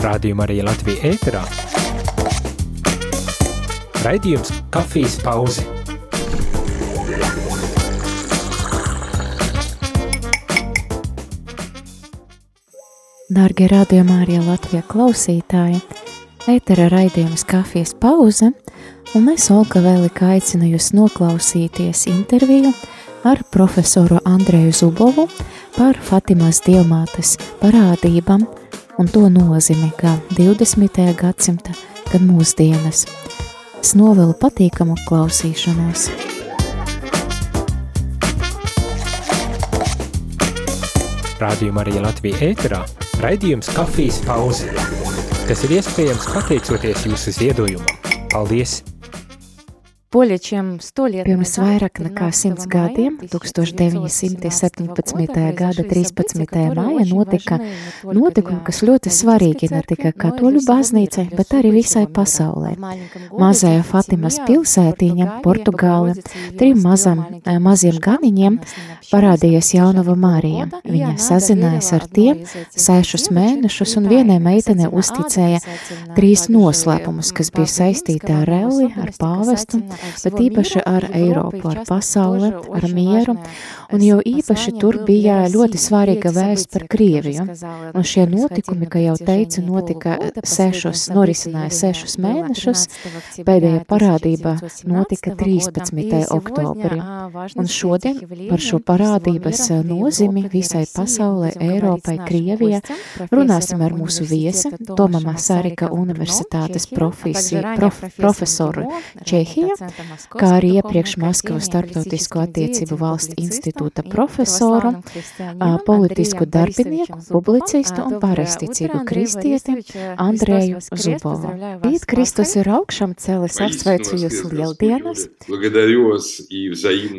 Rādījumā arī Latvija ēterā. Raidījums Kafijas pauze. Dārgie rādījumā arī Latvija klausītāji, ētera raidījums Kafijas pauze, un es Olga Velika aicinu jūs noklausīties interviju ar profesoru Andreju Zubovu par Fatimas dievmātes parādībām un to nozīmi gan 20. gadsimta, gan mūsdienas. Es novēlu patīkamu klausīšanos. Rādījumā arī Latvija ēterā raidījums Kafijas pauze, kas ir iespējams pateicoties jūsu ziedojumam. Paldies! Pirms vairāk nekā simts gadiem, 1917. gada 13. māja, notika notikumi, kas ļoti svarīgi ne tikai katoļu baznīcai, bet arī visai pasaulē. Mazajā Fatimas pilsētiņa, Portugāle, trim mazam, maziem ganiņiem parādījās jaunava Marija. Viņa sazinājās ar tiem sešus mēnešus un vienai meitenei uzticēja trīs noslēpumus, kas bija saistīti ar Relli, ar pāvestu bet īpaši ar Eiropu, ar pasauli, ar mieru, un jau īpaši tur bija ļoti svarīga vēsts par Krieviju. Un šie notikumi, kā jau teicu, notika sešus, norisināja sešus mēnešus, pēdējā parādība notika 13. oktobrī. Un šodien par šo parādības nozīmi visai pasaulē, Eiropai, Krievijai runāsim ar mūsu viesi, Toma Masarika Universitātes profesi, prof, profesoru Čehija, kā arī iepriekš Maskavas starptautisko attiecību valsts institūta profesoru, politisku darbinieku, publicistu un paresticīgu kristieti Andreju Zubovu. Rīt Kristus ir augšām celis, apsveicu jūs lieldienas.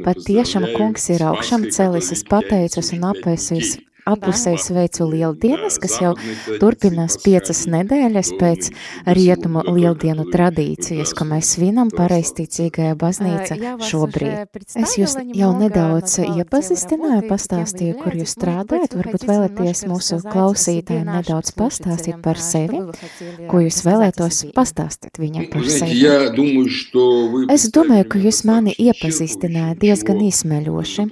Pat tiešām kungs ir augšām celis, es pateicos un apēsies apusēji sveicu lieldienas, kas jau turpinās piecas nedēļas pēc rietumu lieldienu tradīcijas, ko mēs svinam pareistīcīgajā baznīca šobrīd. Es jūs jau nedaudz iepazīstināju, pastāstīju, kur jūs strādājat, varbūt vēlaties mūsu klausītājiem nedaudz pastāstīt par sevi, ko jūs vēlētos pastāstīt viņam par sevi. Es domāju, ka jūs mani iepazīstinājāt diezgan izsmeļoši,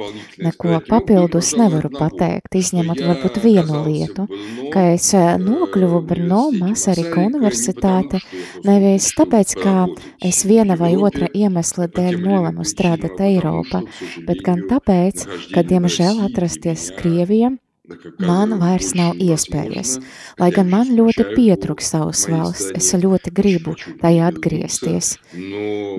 neko papildus nevaru pateikt, izņemot izņemot varbūt vienu lietu, ka es nokļuvu Brno Masarika universitāte nevis tāpēc, ka es viena vai otra iemesla dēļ nolemu strādāt Eiropā, bet gan tāpēc, ka, diemžēl, atrasties Krievijam, Man vairs nav iespējas, lai gan man ļoti pietrūks savas valsts, es ļoti gribu tajā atgriezties.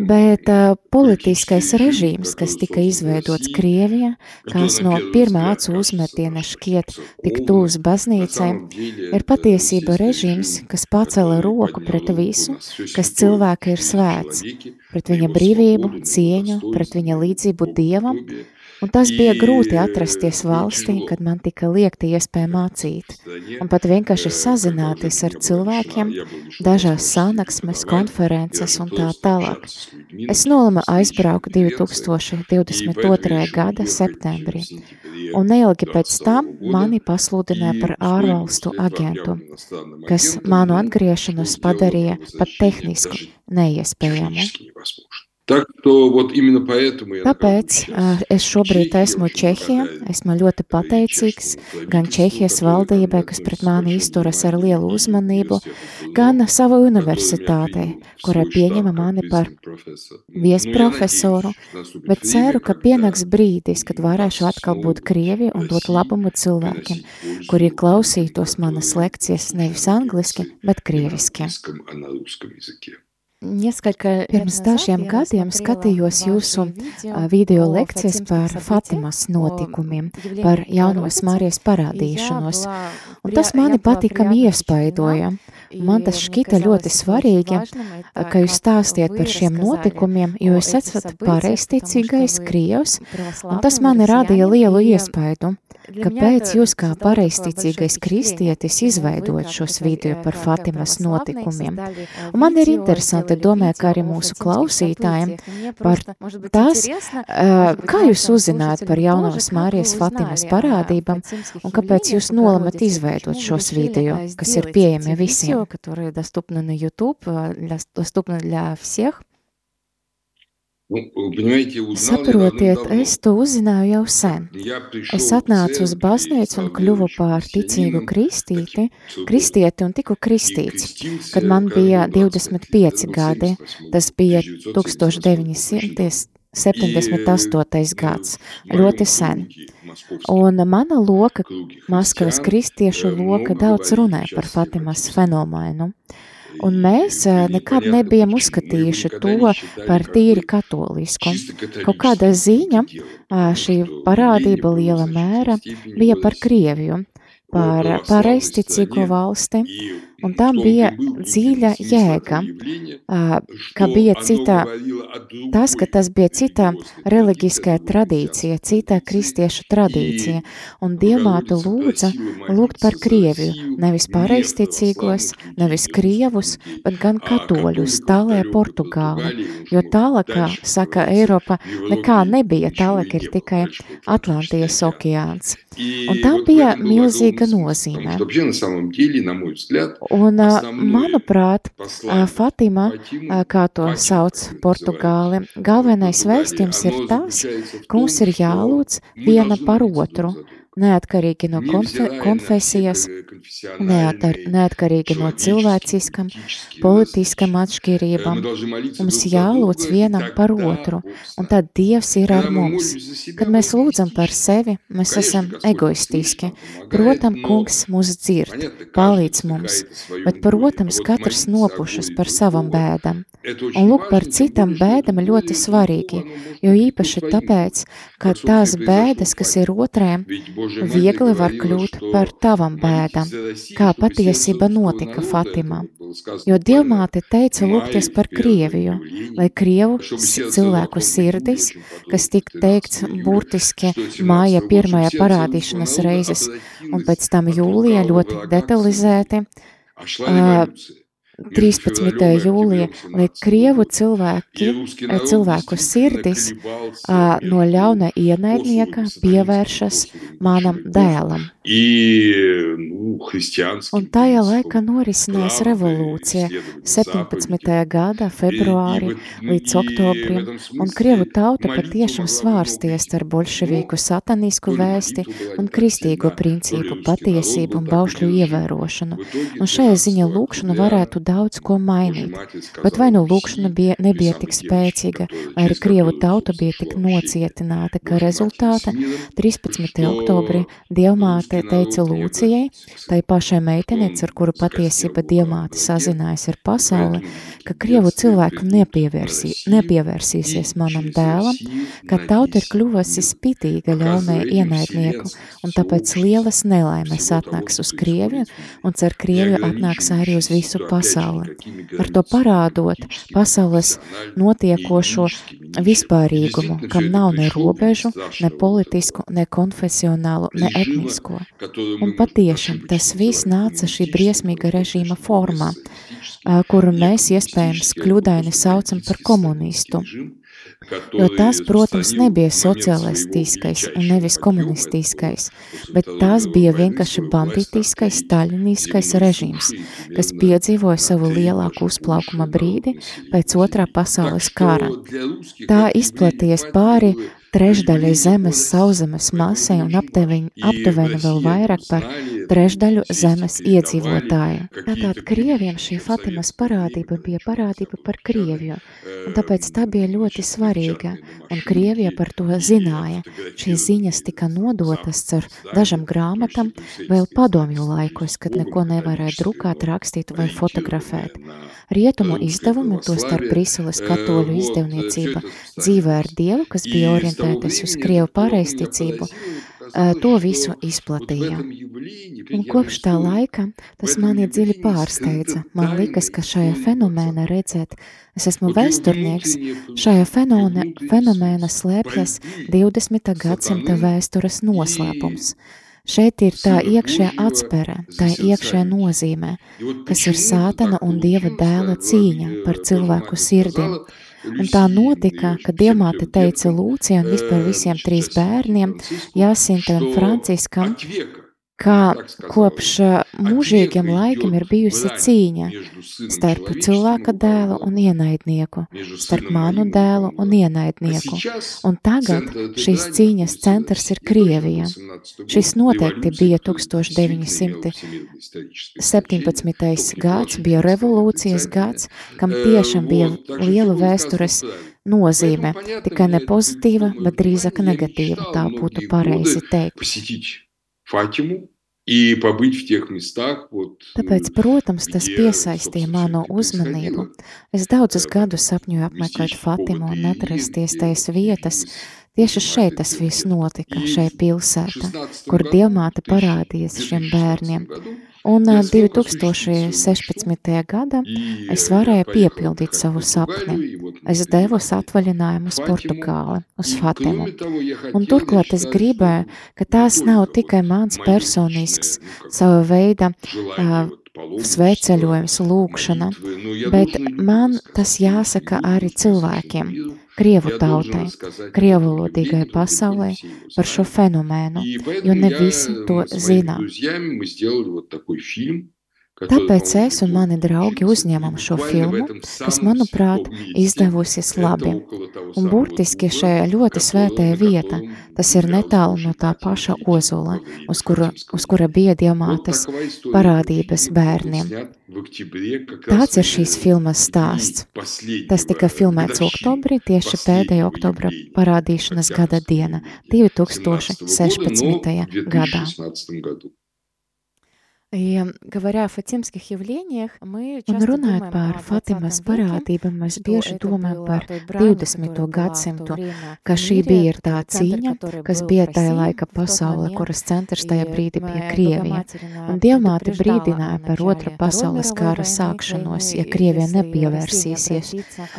Bet uh, politiskais režīms, kas tika izveidots Krievijā, kas no pirmā acu uzmetiena šķiet tik tūs baznīcai, ir patiesība režīms, kas pacela roku pret visu, kas cilvēka ir svēts, pret viņa brīvību, cieņu, pret viņa līdzību Dievam, Un tas bija grūti atrasties valstī, kad man tika liekta iespēja mācīt, un pat vienkārši sazināties ar cilvēkiem, dažās sanaksmes, konferences un tā tālāk. Es nolēmu aizbraukt 2022. gada septembrī, un neilgi pēc tam mani pasludināja par ārvalstu agentu, kas manu atgriešanos padarīja pat tehnisku neiespējamu. Tāpēc es šobrīd esmu Čehija, esmu ļoti pateicīgs gan Čehijas valdībai, kas pret mani izturas ar lielu uzmanību, gan savu universitātei, kurai pieņēma mani par viesprofesoru, bet ceru, ka pienāks brīdis, kad varēšu atkal būt Krievi un dot labumu cilvēkiem, kuri klausītos manas lekcijas nevis angliski, bet krieviski. Pirms dažiem gadiem skatījos jūsu video lekcijas par Fatimas notikumiem, par jaunos Marijas parādīšanos, un tas mani patīkami iespaidoja. Man tas šķita ļoti svarīgi, ka jūs stāstiet par šiem notikumiem, jo jūs esat pareisticīgais krievs, un tas mani radīja lielu iespaidu. kāpēc jūs kā pareisticīgais kristietis izveidot šos video par Fatimas notikumiem. Un man ir interesanti domāt, ka arī mūsu klausītājiem par tās, kā jūs uzzināt par jaunās Mārijas Fatimas parādībām un kāpēc jūs nolamat izveidot šos video, kas ir pieejami visiem. которые доступны на YouTube, доступны для всех. Saprotiet, es to uzzināju jau sen. Es atnācu uz baznīcu un kļuvu par ticīgu kristīti, kristieti un tiku kristīts, kad man bija 25 gadi, tas bija 1978. gads, ļoti sen. Un mana loka, Maskavas kristiešu loka, daudz runē par Fatimas fenomēnu. Un mēs nekad nebijam uzskatījuši to par tīri katolisku. Kaut kāda ziņa šī parādība liela mēra bija par Krieviju, par pareisticīgo valsti, un tam bija dziļa jēga, ka bija cita, tas, ka tas bija cita reliģiskā tradīcija, cita kristiešu tradīcija, un dievmāte lūdza lūgt par Krieviju, nevis pareisticīgos, nevis Krievus, bet gan katoļus, tālē Portugāli, jo tālāk, saka Eiropa, nekā nebija, tālāk ir tikai Atlantijas okeāns. Un tam bija milzīga nozīme. Un, manuprāt, Fatima, kā to sauc Portugāli, galvenais vēstījums ir tas, ka mums ir jālūdz viena par otru neatkarīgi no konfe, konfesijas, neatar, neatkarīgi no cilvēciskam, politiskam atšķirībām. Mums jālūdz vienam par otru, un tad Dievs ir ar mums. Kad mēs lūdzam par sevi, mēs esam egoistiski. Protam, kungs mūs dzird, palīdz mums, bet, protams, katrs nopušas par savam bēdam. Un lūk par citam bēdam ir ļoti svarīgi, jo īpaši tāpēc, ka tās bēdas, kas ir otrēm, viegli var kļūt par tavam bēdam, kā patiesība notika Fatimā. Jo Dievmāte teica lūgties par Krieviju, lai Krievu cilvēku sirdis, kas tik teikts burtiski māja pirmajā parādīšanas reizes, un pēc tam jūlijā ļoti detalizēti, 13. jūlija, lai Krievu cilvēki, cilvēku sirdis no ļauna ienaidnieka pievēršas manam dēlam. Un tajā laikā norisinājās revolūcija 17. gada februāri līdz oktobrim, un Krievu tauta patiešām svārsties ar bolševīku satanisku vēsti un kristīgo principu patiesību un baušļu ievērošanu. Un šajā ziņā lūkšana varētu daudz ko mainīt. Bet vai nu lūkšana bija, nebija tik spēcīga, vai arī Krievu tauta bija tik nocietināta, ka rezultāta 13. oktobrī Dievmāte te teica Lūcijai, tai pašai meitenīts, ar kuru patiesība diamāti sazinājās ar pasauli, ka Krievu cilvēku nepievērsī, nepievērsīsies manam dēlam, ka tauta ir kļuvusi spitīga ļaunai ienaidnieku, un tāpēc lielas nelaimes atnāks uz Krieviju, un cer Krieviju atnāks arī uz visu pasauli. Ar to parādot pasaules notiekošo vispārīgumu, kam nav ne robežu, ne politisku, ne konfesionālu, ne etnisko. Un patiešām tas viss nāca šī briesmīga režīma formā, kuru mēs iespējams kļūdaini saucam par komunistu. Jo tas, protams, nebija socialistiskais un nevis komunistiskais, bet tas bija vienkārši banditiskais, staļiniskais režīms, kas piedzīvoja savu lielāku uzplaukuma brīdi pēc otrā pasaules kara. Tā izplaties pāri trešdaļai zemes sauszemes masai un aptuveni vēl vairāk par trešdaļu zemes iedzīvotāju. Tātad Krieviem šī Fatimas parādība bija parādība par Krieviju, un tāpēc tā bija ļoti svarīga, un Krievija par to zināja. Šīs ziņas tika nodotas ar dažam grāmatam vēl padomju laikos, kad neko nevarēja drukāt, rakstīt vai fotografēt. Rietumu izdevumi, to starp Briseles katoļu izdevniecība, dzīvē ar Dievu, kas bija orientētas uz Krievu pareisticību, to visu izplatīja. Un kopš tā laika tas mani dziļi pārsteidza. Man likas, ka šajā fenomēna redzēt, es esmu vēsturnieks, šajā fenomēna, fenomēna slēpjas 20. gadsimta vēstures noslēpums – Šeit ir tā iekšējā atspere, tā iekšējā nozīmē, kas ir sātana un dieva dēla cīņa par cilvēku sirdīm. Un tā notika, kad Diemāte teica Lūcija un vispār visiem trīs bērniem, Jāsinta un Franciskam, kā kopš mūžīgiem laikiem ir bijusi cīņa starp cilvēka dēlu un ienaidnieku, starp manu dēlu un ienaidnieku. Un tagad šīs cīņas centrs ir Krievija. Šis noteikti bija 1917. gads, bija revolūcijas gads, kam tiešām bija liela vēstures nozīme, tikai ne pozitīva, bet drīzāk negatīva, tā būtu pareizi teikt. Fatimu, Tāpēc, protams, tas piesaistīja manu uzmanību. Es daudzus gadus sapņoju apmeklēt Fatimu un atrasties tajās vietas. Tieši šeit tas viss notika, šai pilsētā, kur dievmāte parādījās šiem bērniem. Un 2016. gada es varēju piepildīt savu sapni. Es devos atvaļinājumu uz Portugāli, uz Fatimu. Un turklāt es gribēju, ka tās nav tikai mans personisks, sava veida uh, sveceļojums, lūkšana, bet man tas jāsaka arī cilvēkiem, Krievu tautai, krievulodīgai pasaulē par šo fenomēnu, jo ne visi to zina. Tāpēc es un mani draugi uzņēmām šo filmu, kas, manuprāt, izdevusies labi. Un burtiski šajā ļoti svētajā vieta, tas ir netālu no tā paša Ozola, uz kura, uz kura bija diamātes parādības bērniem. Tāds ir šīs filmas stāsts. Tas tika filmēts oktobrī, tieši pēdējā oktobra parādīšanas gada diena, 2016. gadā. И говоря о фатимских явлениях, мы Un runājot par Fatimas parādībām, mēs bieži domājam par 20. gadsimtu, ka šī bija ir tā cīņa, kas bija tajā laika pasaule, kuras centrs tajā brīdī bija Krievija. Un Dievmāte brīdināja par otra pasaules kara sākšanos, ja Krievija nepievērsīsies,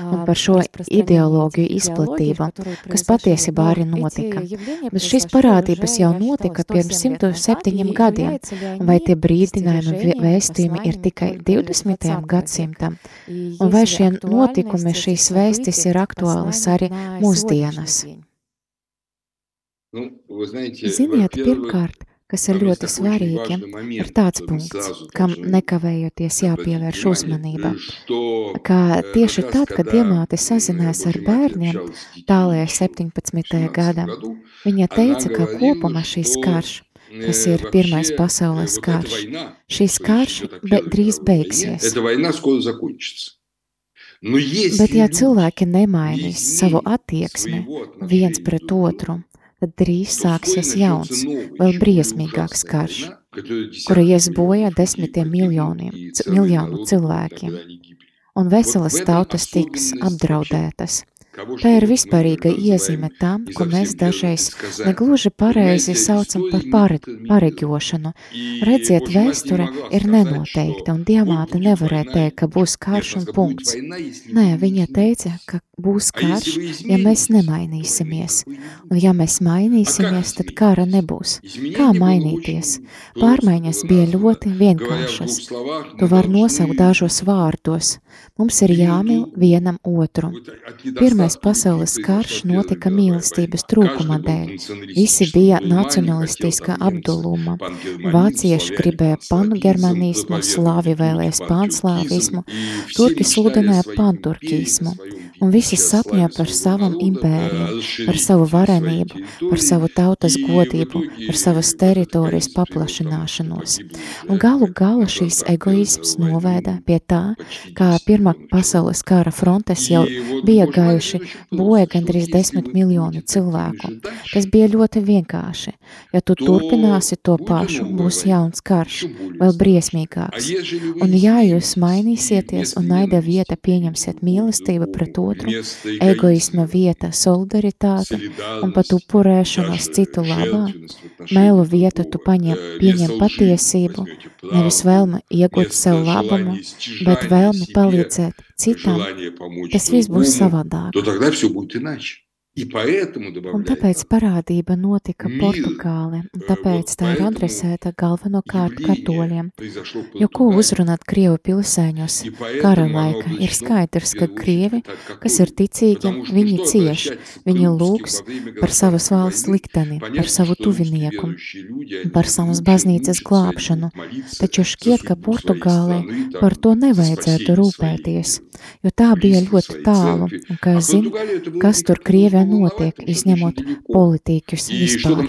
un par šo ideoloģiju izplatību, kas patiesībā arī notika. Bet šīs parādības jau notika pirms 107 gadiem, vai tie brīdi brīdinājumi vēstījumi ir tikai 20. gadsimtam, un vai šie notikumi, šīs vēstis ir aktuālas arī mūsdienas? Ziniet, pirmkārt, kas ir ļoti svarīgi, ir tāds punkts, kam nekavējoties jāpievērš uzmanība, ka tieši tad, kad Diemāte sazinās ar bērniem, tālajā 17. gadā, viņa teica, ka kopumā šīs karš kas ir pirmais pasaules karš. Šis karš be, drīz beigsies. Bet ja cilvēki nemainīs savu attieksmi viens pret otru, tad drīz sāksies jauns, vēl briesmīgāks karš, kura ies bojā desmitiem miljoniem, miljonu cilvēkiem, un veselas tautas tiks apdraudētas. Tā ir vispārīga iezīme tam, ko mēs dažreiz negluži pareizi saucam par pare, pareģošanu. Redziet, vēsture ir nenoteikta, un diamāta nevarēja teikt, ka būs karš un punkts. Nē, viņa teica, ka būs karš, ja mēs nemainīsimies. Un ja mēs mainīsimies, tad kara nebūs. Kā mainīties? Pārmaiņas bija ļoti vienkāršas. Tu vari nosaukt dažos vārdos. Mums ir jāmīl vienam otru. Pirmais pasaules karš notika mīlestības trūkuma dēļ. Visi bija nacionalistiska apduluma. Vācieši gribēja pangermanismu, slāvi vēlēs panslāvismu, turki sludināja panturkismu. Un visi sapņoja par savam impēriju, par savu varenību, par savu tautas godību, par savas teritorijas paplašināšanos. Un galu gala šīs egoisms novēda pie tā, kā Pirmā pasaules kara frontes jau bija gājuši boja gandrīz desmit miljoni cilvēku. Tas bija ļoti vienkārši. Ja tu turpināsi to pašu, būs jauns karš, vēl briesmīgāks. Un ja jūs mainīsieties un naida vieta pieņemsiet mīlestību pret otru, egoisma vieta solidaritāte un pat upurēšanos citu labā, melu vieta tu paņem, pieņem patiesību, nevis vēlme iegūt sev labumu, bet vēlme palīdzēt лице, цей там, да свесть будешь. То тогда все будет иначе. Un tāpēc parādība notika Portugāle, un tāpēc tā ir adresēta galvenokārt katoļiem. Jo ko uzrunāt Krievu pilsēņos? Kara laika, ir skaidrs, ka Krievi, kas ir ticīgi, viņi cieš, viņi lūgs par savas valsts likteni, par savu tuvinieku, par savas baznīcas glābšanu, taču šķiet, ka Portugālē par to nevajadzētu rūpēties, jo tā bija ļoti tālu, un kā es zinu, kas tur Krievijā Krievijā notiek, izņemot politiķus vispār.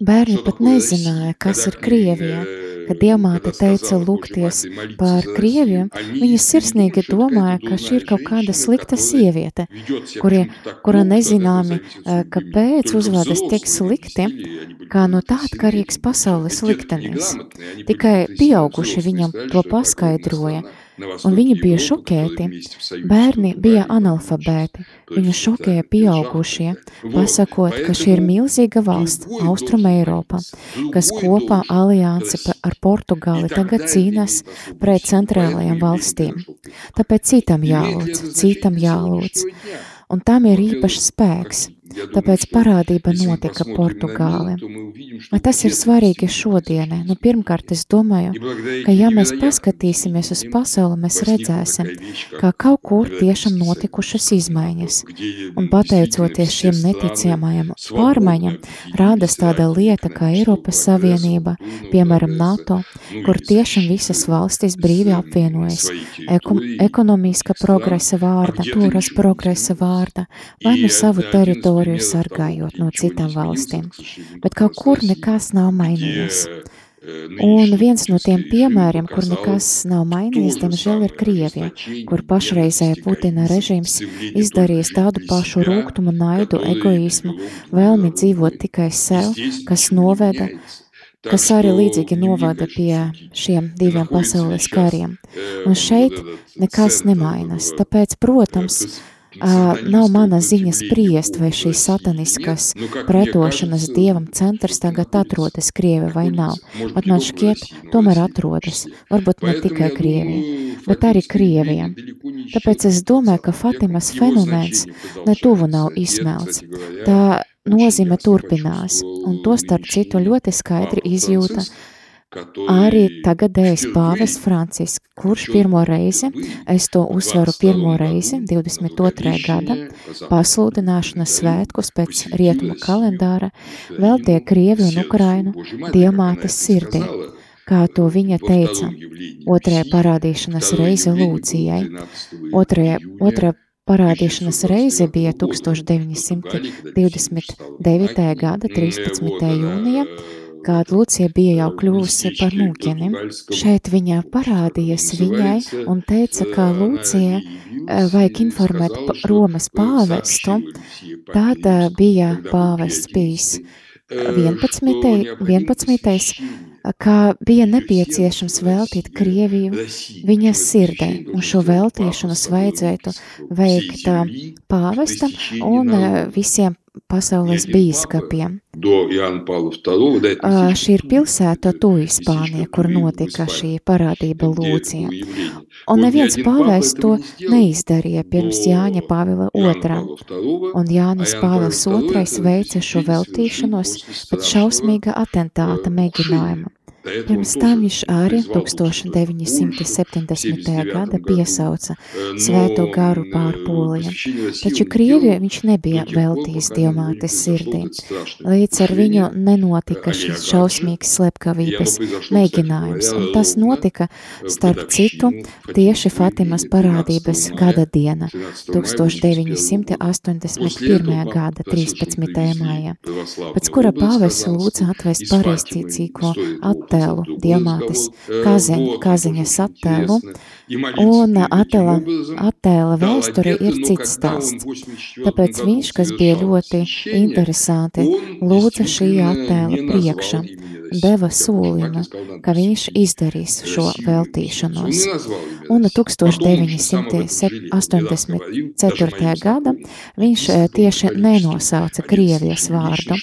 Bērni pat nezināja, kas ir Krievija. Kad diamāte teica lūgties par Krieviju, viņa sirsnīgi domāja, ka šī ir kaut kāda slikta sieviete, kurie, kura nezināmi, kāpēc uzvedas tik slikti, kā no tātkarīgs pasaules liktenis. Tikai pieauguši viņam to paskaidroja, un viņi bija šokēti. Bērni bija analfabēti, viņu šokēja pieaugušie, pasakot, ka šī ir milzīga valsts, Austrum Eiropa, kas kopā aliansi ar Portugāli tagad cīnās pret centrālajām valstīm. Tāpēc citam jālūdz, citam jālūdz. Un tam ir īpašs spēks. Tāpēc parādība notika Portugāle. Vai tas ir svarīgi šodienai? Nu, pirmkārt, es domāju, ka ja mēs paskatīsimies uz pasauli, mēs redzēsim, ka kaut kur tiešām notikušas izmaiņas. Un pateicoties šiem neticamajiem pārmaiņam, rādas tāda lieta kā Eiropas Savienība, piemēram, NATO, kur tiešām visas valstis brīvi apvienojas eko ekonomiska progresa vārda, turas progresa vārda, vai nu savu teritoriju teritoriju sargājot no citām valstīm, bet kaut kur nekas nav mainījies. Un viens no tiem piemēriem, kur nekas nav mainījies, diemžēl ir Krievija, kur pašreizēja Putina režīms izdarījis tādu pašu rūgtumu, naidu, egoismu, vēlmi dzīvot tikai sev, kas noveda kas arī līdzīgi novada pie šiem diviem pasaules kariem. Un šeit nekas nemainas. Tāpēc, protams, Uh, nav mana ziņa spriest, vai šīs sataniskas pretošanas dievam centrs tagad atrodas Krievi vai nav, bet man šķiet, tomēr atrodas, varbūt ne tikai Krievija, bet arī Krievija. Tāpēc es domāju, ka Fatimas fenomens ne tuvu nav izsmelts. Tā nozīme turpinās, un to starp citu ļoti skaidri izjūta Arī tagadējais pāvis Francisks, kurš pirmo reizi, es to uzsvaru pirmo reizi, 22. gada, pasludināšanas svētkus pēc rietumu kalendāra, vēl tie Krievi un Ukrainu diamātes sirdī, kā to viņa teica, otrajā parādīšanas reize Lūcijai, otrajā, otrajā Parādīšanas reize bija 1929. gada 13. jūnija, kad Lūcija bija jau kļuvusi par mūķeni. Šeit viņa parādījās viņai un teica, ka Lūcija eh, vajag informēt Romas pāvestu. Tad bija pāvests bijis 11. 11 ka bija nepieciešams veltīt Krieviju viņas sirdē, un šo veltīšanos vajadzētu veikt pāvestam un visiem pasaules bīskapiem. Uh, šī ir pilsēta Tuispānija, kur notika šī parādība Lūcija. Un neviens pāvējs to neizdarīja pirms Jāņa Pāvila otrā. Un Jānis Pāvils otrais veica šo veltīšanos pēc šausmīga atentāta mēģinājuma. Pirms tam viņš arī 1970. gada piesauca svēto garu pār Poliju, taču Krieviju viņš nebija veltījis diamātes sirdī. Līdz ar viņu nenotika šis šausmīgs slepkavības mēģinājums, un tas notika, starp citu, tieši Fatimas parādības gada diena, 1981. gada 13. maijā, pēc kura pāves lūdza atvest pareizcīcīgo attēlu attēlu, diamātes kazeņa, kazeņas attēlu, un attēla, attēla vēsture ir cits stāsts. Tāpēc viņš, kas bija ļoti interesanti, lūdza šī attēla priekšā. Deva solījumu, ka viņš izdarīs šo veltīšanos. Un 1984. gada viņš tieši nenosauca Krievijas vārdu,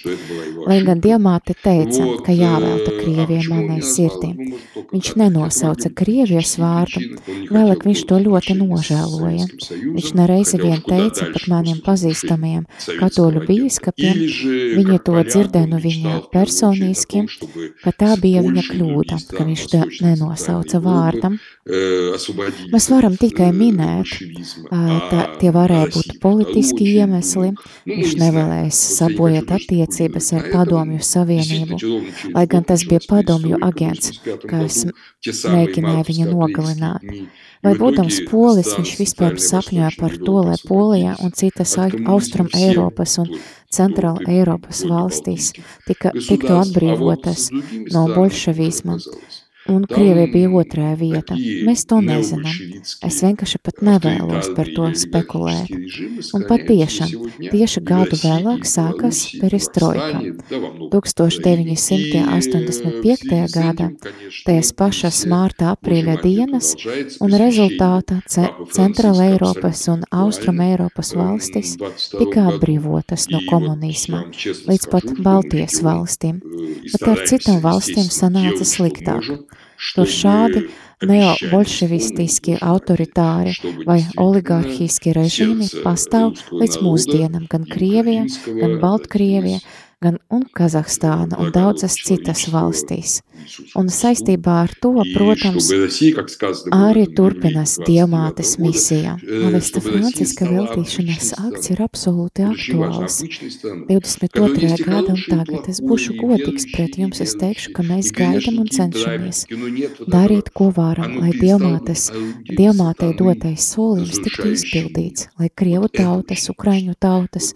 lai gan Diemāte teica, ka jāvelta Krievija manai sirdī. Viņš nenosauca Krievijas vārdu, vēlāk viņš to ļoti nožēloja. Viņš nereizi vien teica pat maniem pazīstamiem katoļu bīskapiem, viņi to dzirdēja no viņa personiski, ka tā bija viņa kļūda, ka viņš to nenosauca vārdam. Mēs varam tikai minēt, tā, tie varēja būt politiski iemesli, viņš nevēlēs sabojāt attiecības ar padomju savienību, lai gan tas bija padomju agents, kas mēģināja viņu nogalināt. Vai būdams polis, viņš vispār sapņoja par to, lai Polijā un citas Austrum Eiropas un Centrāla Eiropas valstīs tika, tiktu atbrīvotas no bolševisma un Krievija bija otrā vieta. Mēs to nezinām. Es vienkārši pat nevēlos par to spekulēt. Un patiešām, tieši gadu vēlāk sākas perestroika. 1985. gadā, tajās pašas mārta aprīļa dienas, un rezultātā Centrāla Eiropas un Austrum Eiropas valstis tika atbrīvotas no komunisma līdz pat Baltijas valstīm, bet ar citām valstīm sanāca sliktāk. Tur šādi neobolševistiski autoritāri vai oligarhiski režīmi pastāv līdz mūsdienam gan Krievija, gan Baltkrievija, gan un Kazahstāna un daudzas citas valstīs. Un saistībā ar to, protams, arī turpinās Dievmātes misija. Pavesta Franciska veltīšanas akts ir absolūti aktuāls. 22. gada un tagad es būšu godīgs pret jums, es teikšu, ka mēs gaidam un cenšamies darīt, ko varam, lai Dievmātes, Dievmātei dotais solījums tiktu izpildīts, lai Krievu tautas, Ukraiņu tautas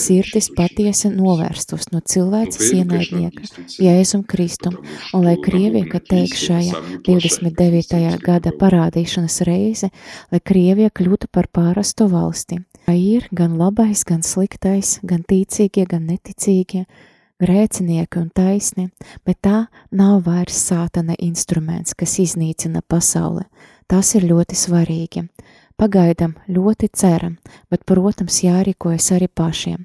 sirdis patiesi novērstos no cilvēces ienaidnieka, Jēzum Kristum, un lai Krievija, kad teiks šajā 29. gada parādīšanas reize, lai Krievija kļūtu par pārastu valsti. Vai ir gan labais, gan sliktais, gan ticīgie, gan neticīgie, grēcinieki un taisni, bet tā nav vairs sātana instruments, kas iznīcina pasauli. Tas ir ļoti svarīgi. Pagaidam ļoti ceram, bet, protams, jārīkojas arī pašiem,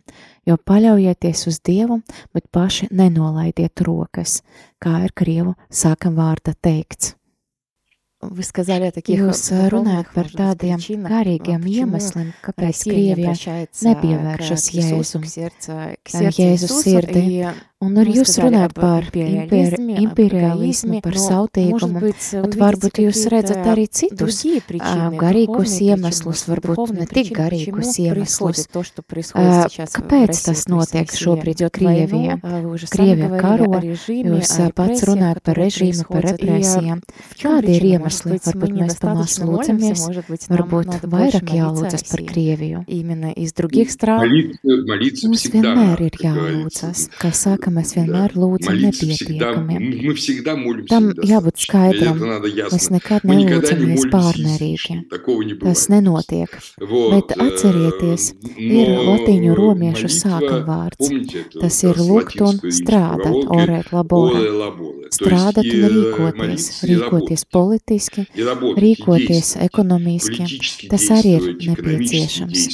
jo paļaujieties uz Dievu, bet paši nenolaidiet rokas, kā ir Krievu sākam vārda teikts. Вы сказали о таких Jūs runājat par tādiem garīgiem iemesliem, kāpēc Krievija nepievēršas Jēzum, Jēzus sirdī. Un arī jūs runājat par imperialismu, par sautīgumu, bet varbūt jūs redzat arī citus garīgus iemeslus, varbūt ne tik garīgus iemeslus. Kāpēc tas notiek šobrīd Krievijā? Krievija karo, jūs pats runājat par režīmu, par represijām. Kādi ir iemesli? Varbūt mēs pamās lūdzamies, varbūt vairāk jālūdzas par Krieviju. Mums vienmēr ir jālūdzas, kā saka, ka mēs vienmēr lūdzam nepietiekami. Tam jābūt skaidram. Mēs nekad nelūdzamies pārmērīgi. Tas nenotiek. Bet atcerieties, ir latīņu romiešu sākamvārds. Tas ir lūgt un strādāt, orēt labora. Strādāt un rīkoties, rīkoties politiski, rīkoties ekonomiski. Tas arī ir nepieciešams.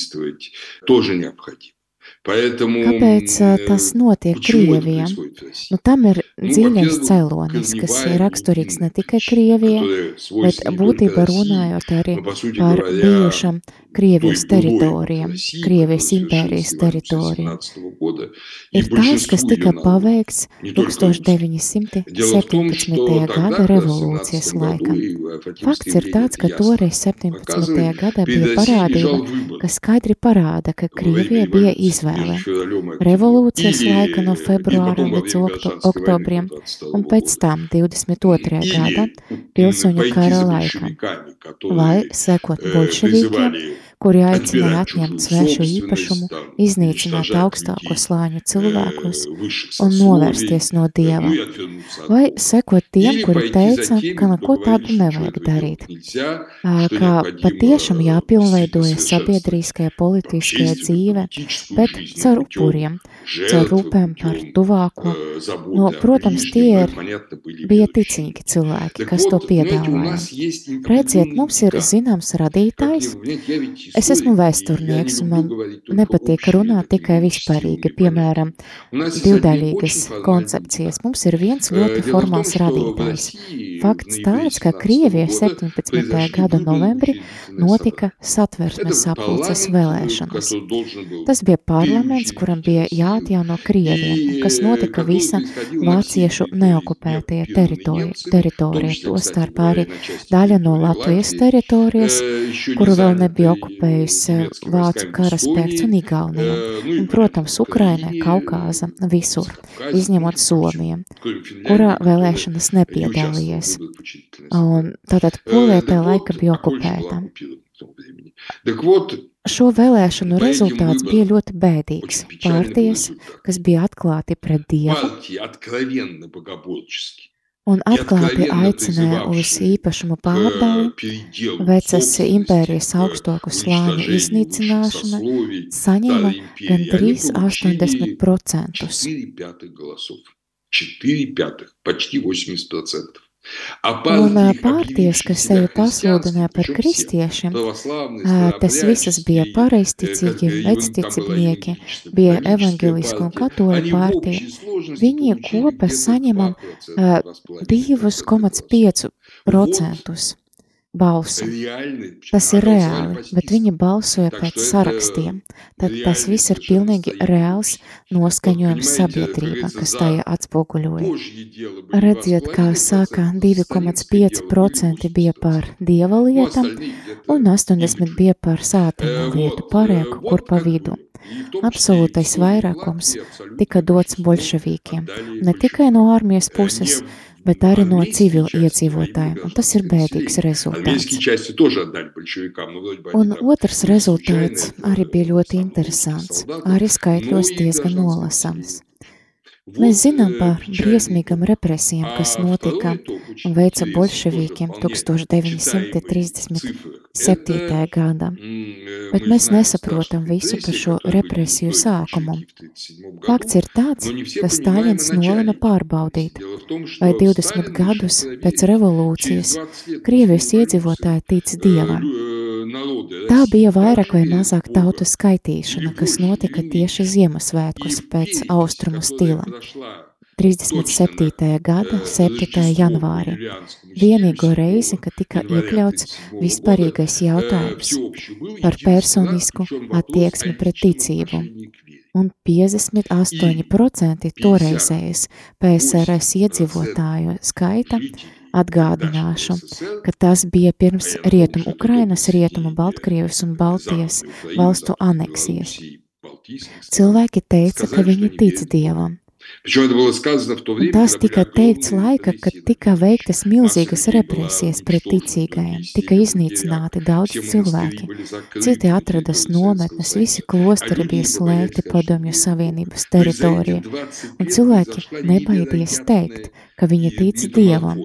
Kāpēc tas notiek Krievijā? Nu, tam ir dziļais cēlonis, kas ir raksturīgs ne tikai Krievijai, bet būtībā runājot arī par bijušam Krievijas teritorijām, Krievijas impērijas teritorijām. Ir tas, kas tika paveikts 1917. gada revolūcijas laikā. Fakts ir tāds, ka toreiz 17. gadā bija parādība, kas skaidri parāda, ka Krievija bija izvēle. Revolūcijas laika no februāra līdz oktobrim un pēc tam 22. gada pilsoņu kara laikā. Vai sekot bolševīkiem, kuri aicināja atņemt svešu īpašumu, iznīcināt augstāko slāņu cilvēkus un novērsties no Dieva, vai sekot tiem, kuri teica, ka neko tādu nevajag darīt, kā patiešām jāpilnveidoja sabiedrīskajā politiskajā dzīve, bet caur upuriem, caur rūpēm par tuvāko. No, protams, tie ir, bija ticīgi cilvēki, kas to piedāvāja. Redziet, mums ir zināms radītājs, Es esmu vēsturnieks, un man nepatīk runāt tikai vispārīgi, piemēram, divdaļīgas koncepcijas. Mums ir viens ļoti formāls radītājs. Fakts tāds, ka Krievija 17. gada novembrī notika satversmes sapulces vēlēšanas. Tas bija parlaments, kuram bija jāatjauno Krievija, kas notika visa vāciešu neokupētajā teritorija, to starp arī daļa no Latvijas teritorijas, kuru vēl nebija okupējusi Vācu karaspēks un Igaunija, un, protams, Ukraina, Kaukāza, visur, izņemot Somiju, kurā vēlēšanas nepiedalījies. Un tātad Polija tajā laika bija okupēta. Šo vēlēšanu rezultāts bija ļoti bēdīgs. Pārties, kas bija atklāti pret Dievu, un atklāti aicināja uz īpašumu pārdali, vecas impērijas augstāku slāņu iznīcināšana saņēma gandrīz 80%. 4 пятых, почти 80%. Un pārties, kas sevi pasludināja par kristiešiem, tas visas bija pareisticīgi, vecticībnieki, bija evangelisku un katoļu pārtie. Viņi kopa saņemam 2,5% balsu. Tas ir reāli, bet viņi balsoja pēc sarakstiem. Tad tas viss ir pilnīgi reāls noskaņojums sabiedrībā, kas tajā atspoguļoja. Redziet, kā saka, 2,5% bija par dieva lietām un 80% bija par sātinu lietu pārēku, kur pa vidu. Absolūtais vairākums tika dots bolševīkiem, ne tikai no armijas puses, bet arī no civilu iedzīvotājiem, un tas ir bēdīgs rezultāts. Un otrs rezultāts arī bija ļoti interesants, arī skaitļos diezgan nolasams. Mēs zinām par briesmīgām represijām, kas notika un veica bolševīkiem 1937. gadā, bet mēs nesaprotam visu par šo represiju sākumu. Fakts ir tāds, ka Stāļins nolēma pārbaudīt, vai 20 gadus pēc revolūcijas Krievijas iedzīvotāji tic Dievam. Tā bija vairāk vai mazāk tautu skaitīšana, kas notika tieši Ziemassvētkus pēc austrumu stila. 37. gada 7. janvāri. Vienīgo reizi, kad tika iekļauts vispārīgais jautājums par personisku attieksmi pret ticību. Un 58% toreizējas PSRS iedzīvotāju skaita Atgādināšu, ka tas bija pirms Rietumu Ukrainas, Rietumu Baltkrievas un Baltijas valstu aneksijas. Cilvēki teica, ka viņi tic Dievam, Tas tika teikts laika, kad tika veiktas milzīgas represijas pret ticīgajiem, tika iznīcināti daudz cilvēki. Citi atradas nometnes, visi klosteri bija slēgti padomju savienības teritorijā, un cilvēki nebaidījās teikt, ka viņi tic Dievam.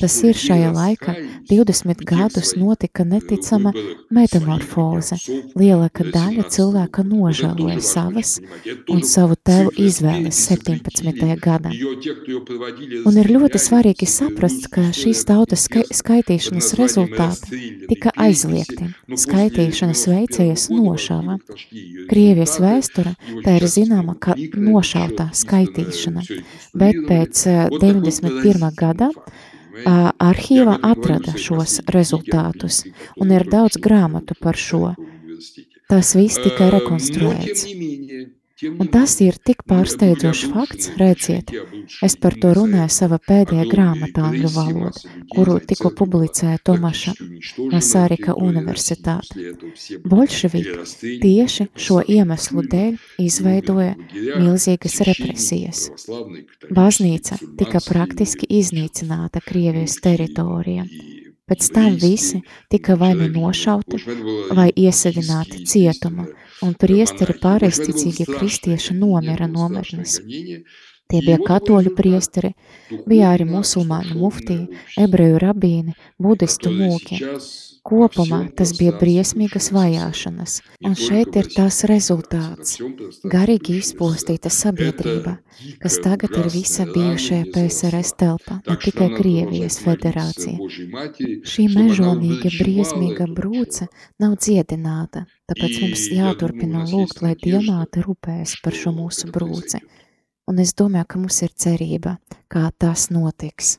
Tas ir šajā laikā 20 gadus notika neticama metamorfoze. Lielāka daļa cilvēka nožēloja savas un savu tevu izvēles 17 2019. gadam. Un ir ļoti svarīgi saprast, ka šīs tautas skaitīšanas rezultāti tika aizliegti. Skaitīšanas veicējas nošāva. Krievijas vēsture tā ir zināma, ka nošautā skaitīšana, bet pēc 91. gada arhīvā atrada šos rezultātus, un ir daudz grāmatu par šo. Tas viss tika rekonstruēts. Un tas ir tik pārsteidzošs fakts, redziet, es par to runāju sava pēdējā grāmatā angļu valoda, kuru tikko publicēja Tomaša Masārika universitāte. Bolševiki tieši šo iemeslu dēļ izveidoja milzīgas represijas. Baznīca tika praktiski iznīcināta Krievijas teritorijā. Pēc tam visi tika vai nu nošauti, vai iesedināti cietuma, un priesteri pārēsticīgie kristieši nomira nometnes. Tie bija katoļu priesteri, bija arī musulmaņu muftī, ebreju rabīni, budistu mūki. Kopumā tas bija briesmīgas vajāšanas, un šeit ir tās rezultāts – garīgi izpostīta sabiedrība, kas tagad ir visa bijušajā PSRS telpa, ne tikai Krievijas federācija. Šī mežonīga, briesmīga brūce nav dziedināta, tāpēc mums jāturpina lūgt, lai Dievmāte rūpējas par šo mūsu brūci. Un es domāju, ka mums ir cerība, kā tas notiks.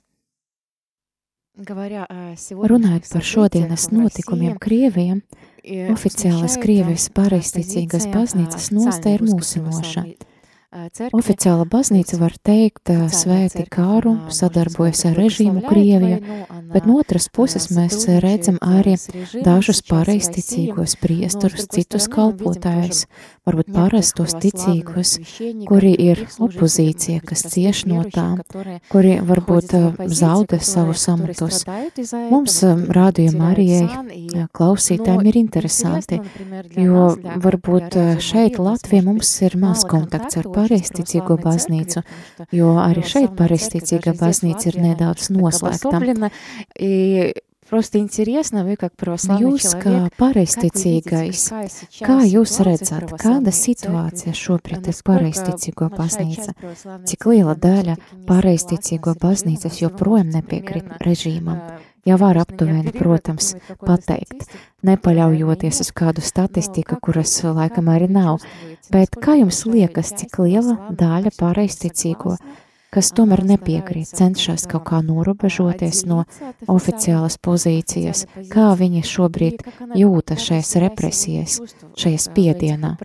Runājot par šodienas notikumiem Krievijam, oficiālais Krievijas pareisticīgas baznīcas nostāja ir mūsinoša. Oficiāla baznīca var teikt svēti kāru, sadarbojas ar režīmu Krieviju, bet no otras puses mēs redzam arī dažus pareisticīgos priesturus, citus kalpotājus, varbūt parastos ticīgos, kuri ir opozīcija, kas cieš no tām, kuri varbūt zaudē savus amatus. Mums rādījuma Marijai klausītājiem ir interesanti, jo varbūt šeit Latvija mums ir maz kontakts ar pareisticīgo baznīcu, jo arī šeit pareisticīga baznīca ir nedaudz noslēgta. Просто интересно, вы как православный Jūs kā pareisticīgais, kā jūs redzat, kāda situācija šobrīd ir pareisticīgo baznīca? Cik liela daļa pareisticīgo baznīcas joprojām nepiekrīt režīmam? Ja var aptuveni, protams, pateikt, nepaļaujoties uz kādu statistiku, kuras laikam arī nav, bet kā jums liekas, cik liela daļa pareisticīgo kas tomēr nepiekrīt, cenšas kaut kā norobežoties no oficiālas pozīcijas, kā viņi šobrīd jūta šajās represijas, šajā spiedienā.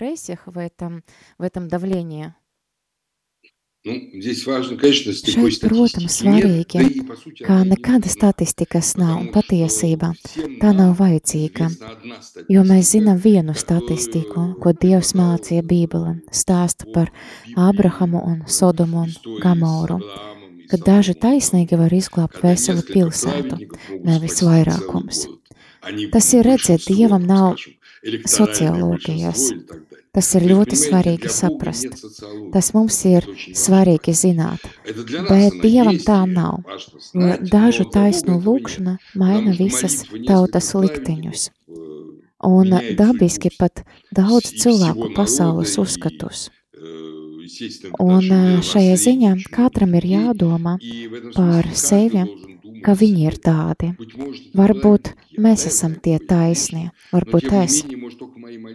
Šeit, protams, svarīgi, ka nekāda statistikas nav un patiesība tā nav vajadzīga, jo mēs zinām vienu statistiku, ko Dievs mācīja Bībele, stāsta par Abrahamu un Sodomu un Gamoru, ka daži taisnīgi var izglābt veselu pilsētu, nevis vairākums. Tas ir redzēt, Dievam nav socioloģijas, Tas ir ļoti svarīgi saprast. Tas mums ir svarīgi zināt. Bet Dievam tā nav. Dažu taisnu lūkšana maina visas tautas likteņus. Un dabiski pat daudz cilvēku pasaules uzskatus. Un šajā ziņā katram ir jādomā par sevi, ka viņi ir tādi. Varbūt mēs esam tie taisnie, varbūt es.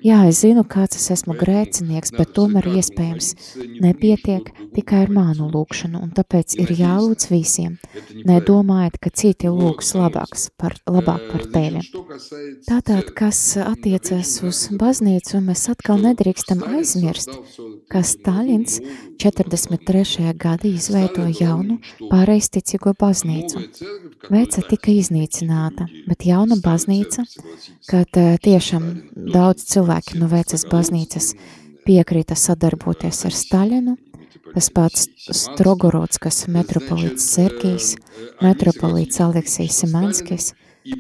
Jā, es zinu, kāds es esmu grēcinieks, bet tomēr iespējams nepietiek tikai ar mānu lūkšanu, un tāpēc ir jālūdz visiem. Nedomājiet, ka citi lūgs labāks par, labāk par tevi. Tātad, kas attiecas uz baznīcu, mēs atkal nedrīkstam aizmirst, ka Stalins 43. gada izveidoja jaunu pareisticīgo baznīcu. Veca tika iznīcināta, bet jauna baznīca, kad tiešām daudz cilvēki no vecas baznīcas piekrita sadarboties ar Staļinu, tas pats Strogorodskas metropolīts Sergijs, metropolīts Aleksijs Simanskis,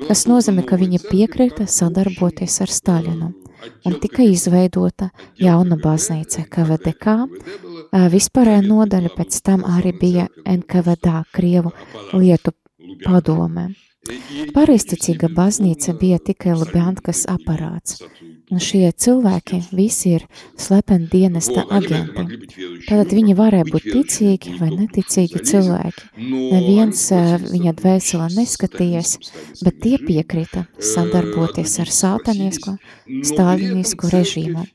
kas nozīmē, ka viņi piekrita sadarboties ar Staļinu un tika izveidota jauna baznīca KVDK, vispārējā nodaļa pēc tam arī bija NKVD, Krievu lietu padome. Pareisticīga baznīca bija tikai Lubjankas aparāts, un šie cilvēki visi ir slepeni dienesta agenti. Tātad viņi varēja būt ticīgi vai neticīgi cilvēki. Neviens viņa dvēselē neskatījies, bet tie piekrita sadarboties ar sātaniesko, stāļiniesko režīmu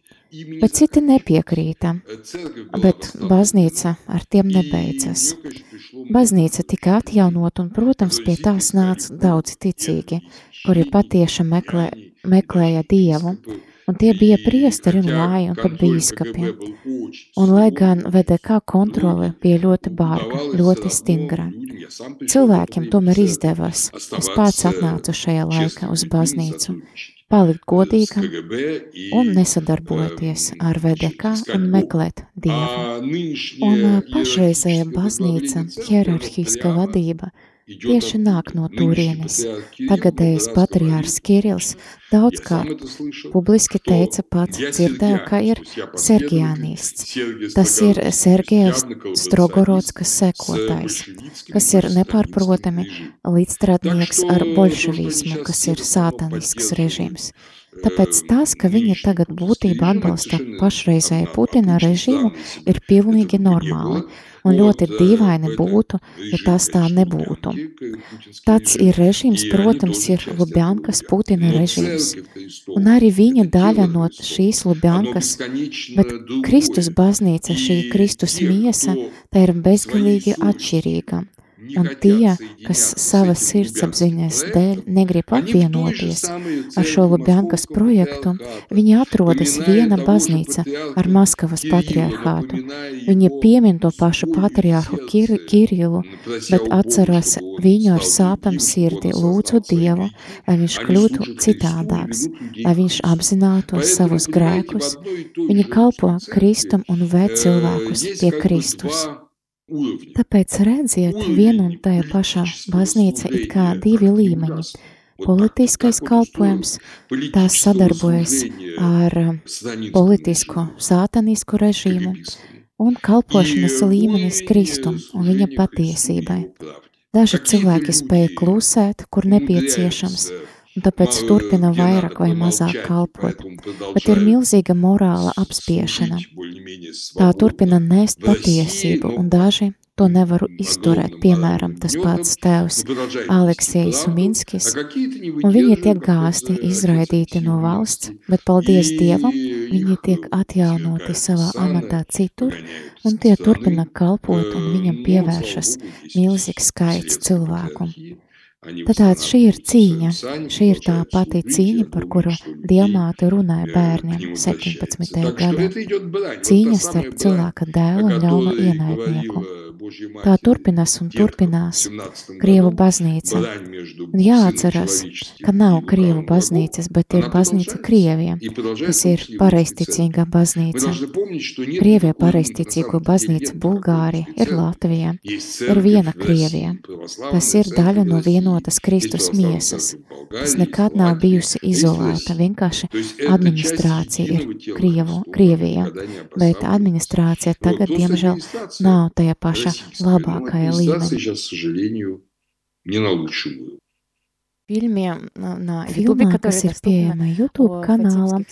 bet citi nepiekrīta, bet baznīca ar tiem nebeidzas. Baznīca tika atjaunot un, protams, pie tās nāca daudzi ticīgi, kuri patieši meklē, meklēja Dievu, un tie bija priesteri un lāji un pat bīskapi. Un lai gan VDK kontrole bija ļoti bārga, ļoti stingra, cilvēkiem tomēr izdevās. Es pats atnācu šajā laikā uz baznīcu, palikt godīgam un nesadarboties ar VDK un meklēt Dievu. Un pašreizēja baznīca, hierarhiska vadība tieši nāk no turienes. Tagadējais patriārs Kirils daudzkārt publiski teica pats dzirdēja, ka ir sergiānists. Tas ir Sergejs Strogorodskas sekotājs, kas ir nepārprotami līdzstrādnieks ar bolševismu, kas ir sātanisks režīms. Tāpēc tas, ka viņi tagad būtībā atbalsta pašreizēju Putina režīmu, ir pilnīgi normāli. Un ļoti dīvaini būtu, ja tas tā nebūtu. Tāds ir režīms, protams, ir Lubjankas Putina režīms. Un arī viņa daļa no šīs Lubjankas, bet Kristus baznīca, šī Kristus miesa, tā ir bezgalīgi atšķirīga. Un tie, kas savas sirdsapziņas dēļ negrib apvienoties ar šo Lubjankas projektu, viņi atrodas viena baznīca ar Maskavas patriarchātu. Viņi piemin to pašu patriarhu Kir Kirilu, bet atceras viņu ar sāpam sirdi, lūdzu Dievu, lai viņš kļūtu citādāks, lai viņš apzinātos savus grēkus. Viņi kalpo Kristum un ved cilvēkus pie Kristus. Tāpēc redziet, viena un tajā pašā baznīca it kā divi līmeņi. Politiskais kalpojums, tās sadarbojas ar politisko sātanisku režīmu un kalpošanas līmenis Kristum un viņa patiesībai. Daži cilvēki spēja klusēt, kur nepieciešams, un tāpēc turpina vairāk vai mazāk kalpot, bet ir milzīga morāla apspiešana. Tā turpina nest patiesību, un daži to nevaru izturēt, piemēram, tas pats tēvs Aleksejs Uminskis, un viņi tiek gāsti, izraidīti no valsts, bet paldies Dievam, viņi tiek atjaunoti savā amatā citur, un tie turpina kalpot, un viņam pievēršas milzīgs skaits cilvēku. Tātad šī ir cīņa, šī ir tā pati cīņa, par kuru Diamāte runāja bērniem 17. gadā. Cīņa starp cilvēka dēlu un ļaunu ienaidnieku. Tā turpinās un turpinās Krievu baznīca. Un jāatcerās, ka nav Krievu baznīcas, bet ir baznīca Krieviem, kas ir pareisticīgā baznīca. Krievija pareisticīgo baznīca Bulgārija ir Latvija, ir viena Krievija. Tas ir daļa no vienotas Kristus miesas. Tas nekad nav bijusi izolēta, vienkārši administrācija ir Krievu, Krievija, bet administrācija tagad, diemžēl, nav tajā pašā наша слабакая линия. Сейчас, к сожалению, не на лучшую Filmā, kas ir pieejama YouTube kanālam,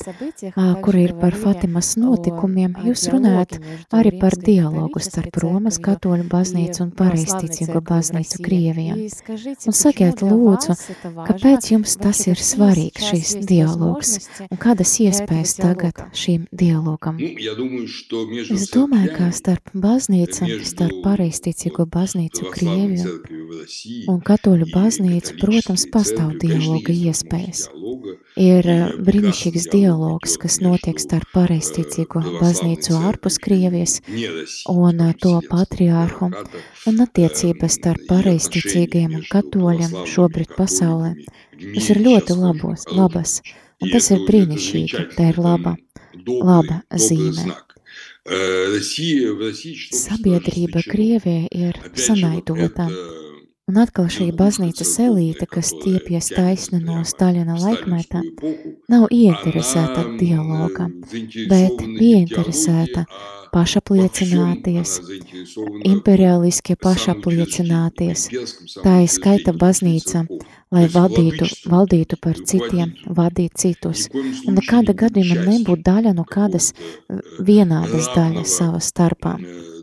kur ir par Fatimas notikumiem, jūs runājat arī par dialogu starp Romas katoļu baznīcu un pareisticīgo baznīcu Krievijā. Un sakiet lūdzu, kāpēc jums tas ir svarīgs šis dialogs un kādas iespējas tagad šīm dialogam? Es domāju, ka starp baznīcam, starp pareisticīgo baznīcu Krieviju un katoļu baznīcu, protams, pastāv dialoga iespējas. Ir eh, brīnišķīgs dialogs, kas notiek starp pareizticīgo baznīcu ārpus Krievijas un eh, to patriārhu, un attiecības starp pareizticīgiem un katoļiem šobrīd pasaulē. Tas ir ļoti labos, labas, un tas ir brīnišķīgi, tā ir laba, laba zīme. Sabiedrība Krievijā ir sanaidota. Un atkal šī baznīcas elīte, kas tiepjas taisni no Staļina laikmeta, nav ieinteresēta dialogā, bet ieinteresēta pašapliecināties, imperialiskie pašapliecināties. Tā ir skaita baznīca, lai vadītu, valdītu par citiem, vadīt citus. Un nekāda gadījuma nebūtu daļa no kādas vienādas daļas savas starpā.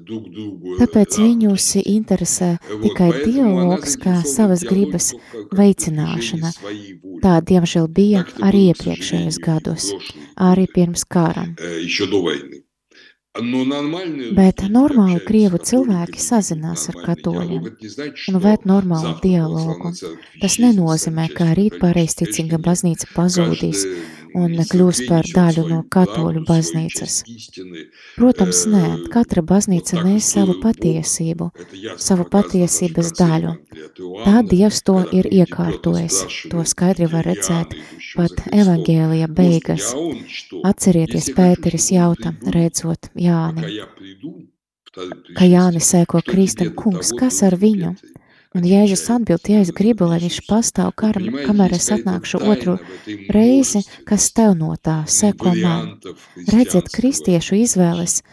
Tāpēc viņus interesē tikai dialogs kā savas gribas veicināšana. Tā, diemžēl, bija arī iepriekšējos gados, arī pirms kāram. Bet normāli krievu cilvēki sazinās ar katoļiem un vērt normālu dialogu. Tas nenozīmē, ka rīt pareisticīga baznīca pazūdīs un kļūs par daļu no katoļu baznīcas. Protams, nē, katra baznīca nes savu patiesību, savu patiesības daļu. Tā Dievs to ir iekārtojis, to skaidri var redzēt pat evangēlija beigas. Atcerieties, Pēteris jauta, redzot Jāni, ka Jāni sēko Kristam kungs, kas ar viņu? Un Jēzus atbild, ja es gribu, lai viņš pastāv, kar, kamēr es atnākšu otru reizi, kas tev no tā seko man. Redziet, kristiešu izvēles.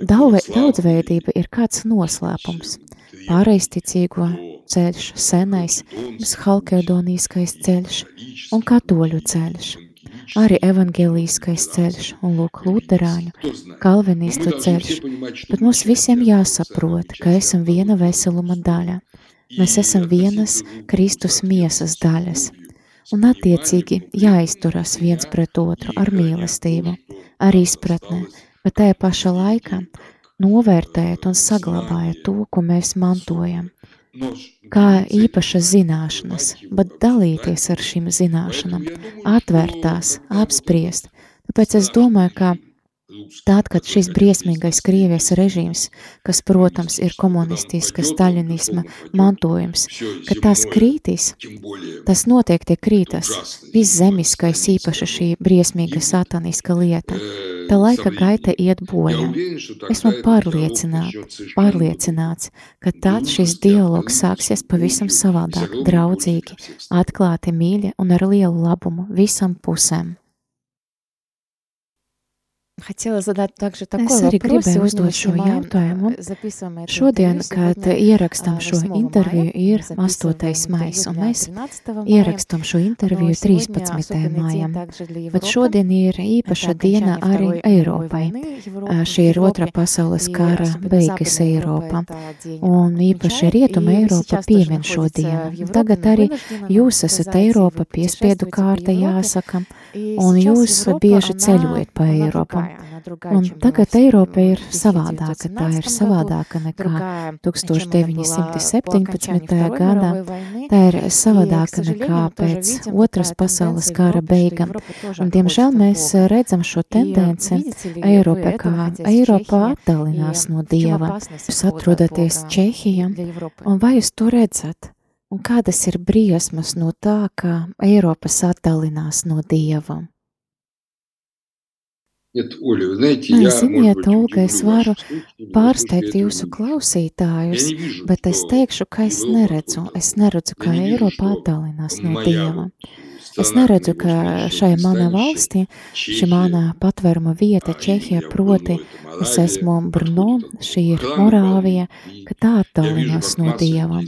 Daudzveidība ir kāds noslēpums. Pāreizticīgo ceļš, senais, halkedonīskais ceļš un katoļu ceļš arī evangelīskais ceļš un lūk luterāņu, kalvinistu ceļš, bet mums visiem jāsaprot, ka esam viena veseluma daļa. Mēs esam vienas Kristus miesas daļas. Un attiecīgi jāizturas viens pret otru ar mīlestību, ar izpratnē, bet tajā pašā laikā novērtējot un saglabājot to, ko mēs mantojam, kā īpašas zināšanas, bet dalīties ar šīm zināšanām, atvērtās, apspriest. Tāpēc es domāju, ka Tad, kad šis briesmīgais Krievijas režīms, kas, protams, ir komunistiskas staļinisma mantojums, ka tas krītīs, tas noteikti krītas, viss zemiskais īpaši šī briesmīga sataniska lieta, tā laika gaita iet bojā. Esmu pārliecināts, pārliecināts, ka tad šis dialogs sāksies pavisam savādāk, draudzīgi, atklāti mīļi un ar lielu labumu visam pusēm. Хотела задать также такой es arī вопрос. gribēju uzdot šo jautājumu. Šodien, kad ierakstām šo interviju, ir 8. maijs, un mēs ierakstām šo interviju 13. maijam. Bet šodien ir īpaša diena arī Eiropai. Šī ir otra pasaules kara beigas Eiropa, un īpaši Rietuma Eiropa piemin šo dienu. Tagad arī jūs esat Eiropa piespiedu kārta jāsaka, un jūs bieži ceļojat pa Eiropu. Un tagad Eiropa ir savādāka. Tā ir savādāka nekā 1917. gadā. Tā ir savādāka nekā pēc otras pasaules kara beigām. Un, diemžēl mēs redzam šo tendenci Eiropā, kā Eiropā atdalinās no Dieva. Jūs atrodaties Čehijā, un vai jūs to redzat? Un kādas ir briesmas no tā, ka Eiropas atdalinās no Dieva? Ziniet, Olga, es varu pārsteigt jūsu klausītājus, bet es teikšu, ka es neredzu, es neredzu, kā Eiropa attālinās no Dieva. Es neredzu, ka šai manā valstī, šī manā patvēruma vieta Čehija, proti, es esmu Brno, šī ir Morāvija, ka tā attālinās no Dieva.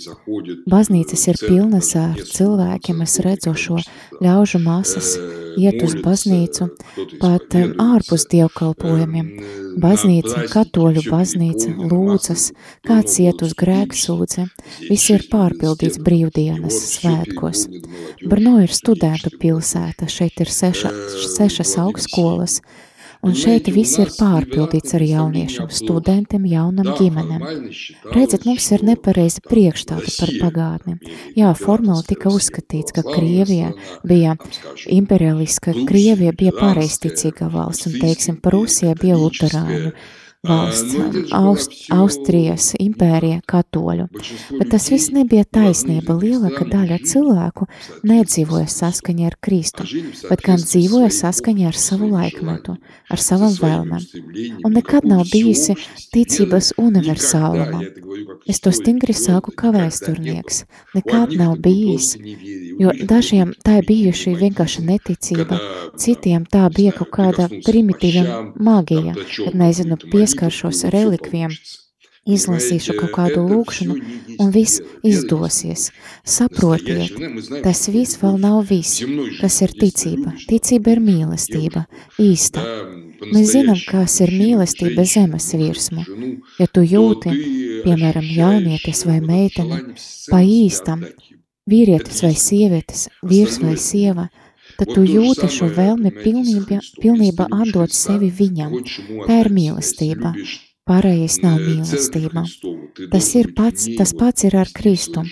Baznīcas ir pilnas ar cilvēkiem, es redzu šo ļaužu masas iet uz baznīcu, pat e, ārpus dievkalpojumiem baznīca, katoļu baznīca, lūdzas, kāds iet uz grēku sūdze, viss ir pārpildīts brīvdienas svētkos. Brno ir studētu pilsēta, šeit ir seša, sešas augstskolas, Un šeit viss ir pārpildīts ar jauniešiem, studentiem, jaunam ģimenēm. Redziet, mums ir nepareizi priekšstati par pagātni. Jā, formāli tika uzskatīts, ka Krievija bija imperialiska, Krievija bija pareizticīga valsts, un, teiksim, par Rusiju bija luterāņu valsts, Aust, Austrijas impērija katoļu. Bet tas viss nebija taisnība. Lielāka daļa cilvēku nedzīvoja saskaņā ar Kristu, bet gan dzīvoja saskaņā ar savu laikmetu, ar savam vēlmēm. Un nekad nav bijusi ticības universāluma. Es to stingri saku kā vēsturnieks. Nekad nav bijis, jo dažiem tā bija šī vienkārši neticība, citiem tā bija kaut kāda primitīva magija, kad nezinu, pies pieskaršos relikviem, izlasīšu kaut kādu lūkšanu, un viss izdosies. Saprotiet, tas viss vēl nav viss, kas ir ticība. Ticība ir mīlestība, īsta. Mēs zinām, kas ir mīlestība zemes virsmu. Ja tu jūti, piemēram, jaunietis vai meitene, pa īstam, vīrietis vai sievietes, vīrs vai sieva, tad tu jūti šo vēlmi pilnībā, pilnībā atdot sevi viņam. Tā ir mīlestība. Pārējais nav mīlestība. Tas ir pats, tas pats ir ar Kristu.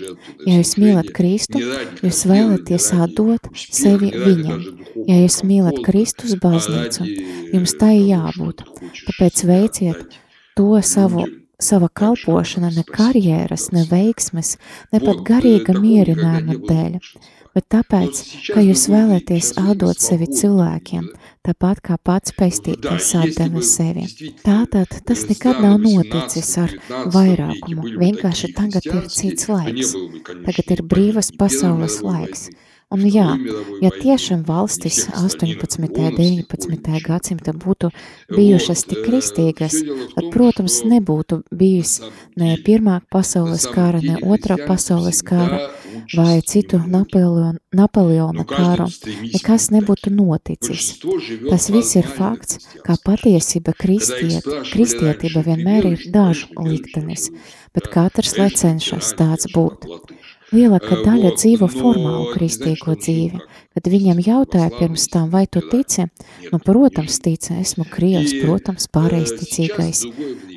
Ja jūs mīlat Kristu, jūs vēlaties atdot sevi viņam. Ja jūs mīlat Kristus baznīcu, jums tai jābūt. Tāpēc veiciet to savu, sava kalpošana ne karjeras, ne veiksmes, ne pat garīga mierinājuma dēļ, bet tāpēc, ka jūs vēlaties atdot sevi cilvēkiem, tāpat kā pats pestītais atdeva sevi. Tātad tas nekad nav noticis ar vairākumu, vienkārši tagad ir cits laiks. tagad ir brīvas pasaules laiks. Un jā, ja tiešām valstis 18. un 19. gadsimta būtu bijušas tik kristīgas, tad, protams, nebūtu bijis ne Pirmā pasaules kara, ne Otrā pasaules kara vai citu Napoleon, Napoleona karu. Nekas nebūtu noticis. Tas viss ir fakts, kā patiesība kristiet, kristietība vienmēr ir dažu liktenis, bet katrs, lai cenšas tāds būt. Lielākā daļa dzīvo formālu kristīgo dzīvi. Kad viņam jautāja pirms tam, vai tu tici, nu, protams, tici, esmu krievs, protams, pareizticīgais,